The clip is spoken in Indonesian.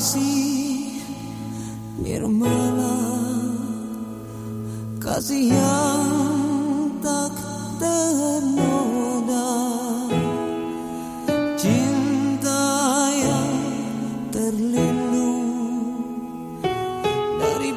kasih Nirmala Kasih yang tak ternoda. Cinta yang terlindung Dari